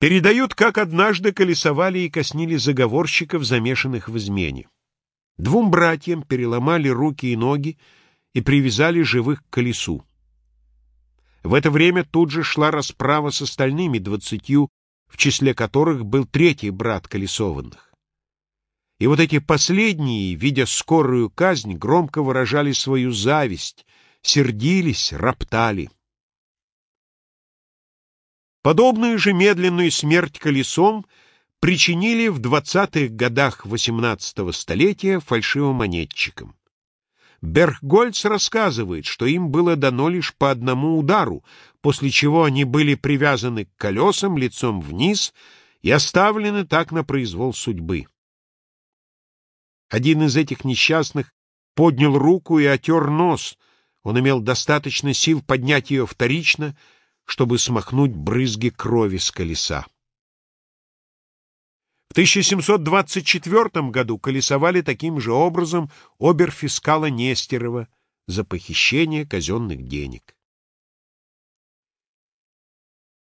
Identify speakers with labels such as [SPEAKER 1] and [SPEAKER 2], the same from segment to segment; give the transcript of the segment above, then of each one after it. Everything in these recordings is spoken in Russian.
[SPEAKER 1] Передают, как однажды колесовали и коснили заговорщиков, замешанных в измене. Двум братьям переломали руки и ноги и привязали живых к колесу. В это время тут же шла расправа с остальными двадцатью, в числе которых был третий брат колесованных. И вот эти последние, видя скорую казнь, громко выражали свою зависть, сердились, роптали. Подобную же медленную смерть колесом причинили в 20-х годах XVIII столетия фальшивомонетчикам. Берггольц рассказывает, что им было дано лишь по одному удару, после чего они были привязаны к колесам лицом вниз и оставлены так на произвол судьбы. Один из этих несчастных поднял руку и отер нос. Он имел достаточно сил поднять ее вторично — чтобы смахнуть брызги крови с колеса. В 1724 году колесовали таким же образом оберфискала Нестерова за похищение казенных денег.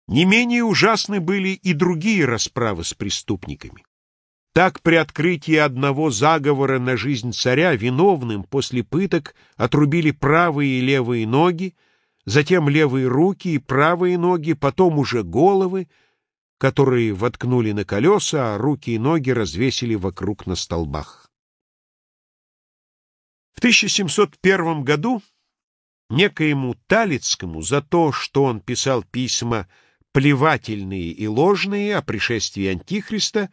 [SPEAKER 1] Не менее ужасны были и другие расправы с преступниками. Так при открытии одного заговора на жизнь царя виновным после пыток отрубили правые и левые ноги, затем левые руки и правые ноги, потом уже головы, которые воткнули на колеса, а руки и ноги развесили вокруг на столбах. В 1701 году некоему Талицкому за то, что он писал письма плевательные и ложные о пришествии Антихриста,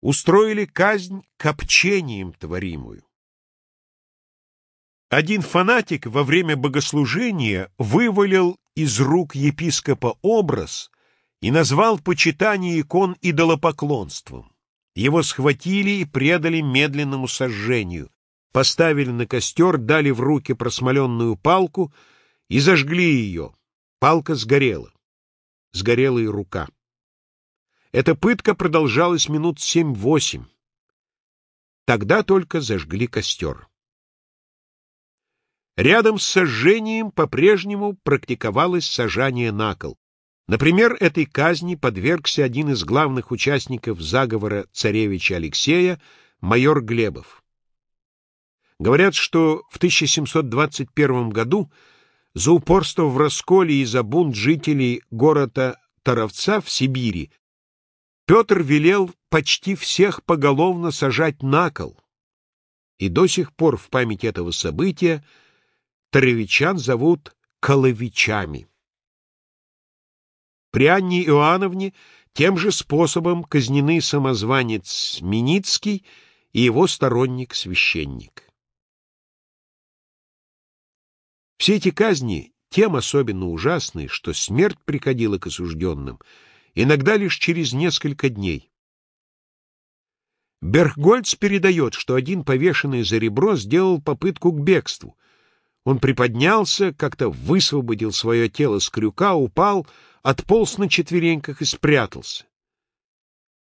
[SPEAKER 1] устроили казнь копчением творимую. Один фанатик во время богослужения вывалил из рук епископа образ и назвал почитание икон идолопоклонством. Его схватили и предали медленному сожжению, поставили на костер, дали в руки просмоленную палку и зажгли ее. Палка сгорела. Сгорела и рука. Эта пытка продолжалась минут семь-восемь. Тогда только зажгли костер. Рядом с сожжением по-прежнему практиковалось сажание на кол. Например, этой казни подвергся один из главных участников заговора царевича Алексея, майор Глебов. Говорят, что в 1721 году за упорство в расколе и за бунт жителей города Таровца в Сибири Петр велел почти всех поголовно сажать на кол. И до сих пор в память этого события Таровичан зовут Коловичами. При Анне Иоанновне тем же способом казнены самозванец Миницкий и его сторонник-священник. Все эти казни тем особенно ужасны, что смерть приходила к осужденным иногда лишь через несколько дней. Берггольц передает, что один повешенный за ребро сделал попытку к бегству — он приподнялся, как-то высвободил свое тело с крюка, упал, отполз на четвереньках и спрятался.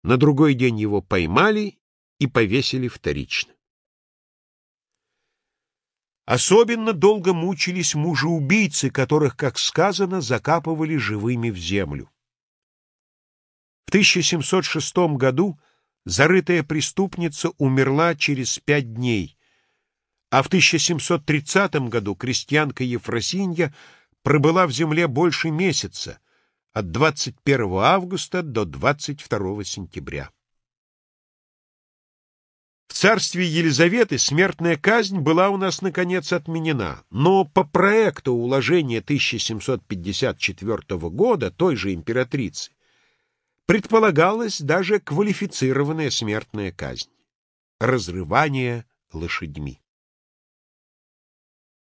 [SPEAKER 1] На другой день его поймали и повесили вторично. Особенно долго мучились мужеубийцы, которых, как сказано, закапывали живыми в землю. В 1706 году зарытая преступница умерла через пять дней, а в 1730 году крестьянка Ефросинья пробыла в земле больше месяца, от 21 августа до 22 сентября. В царстве Елизаветы смертная казнь была у нас, наконец, отменена, но по проекту уложения 1754 года той же императрицы предполагалась даже квалифицированная смертная казнь — разрывание лошадьми.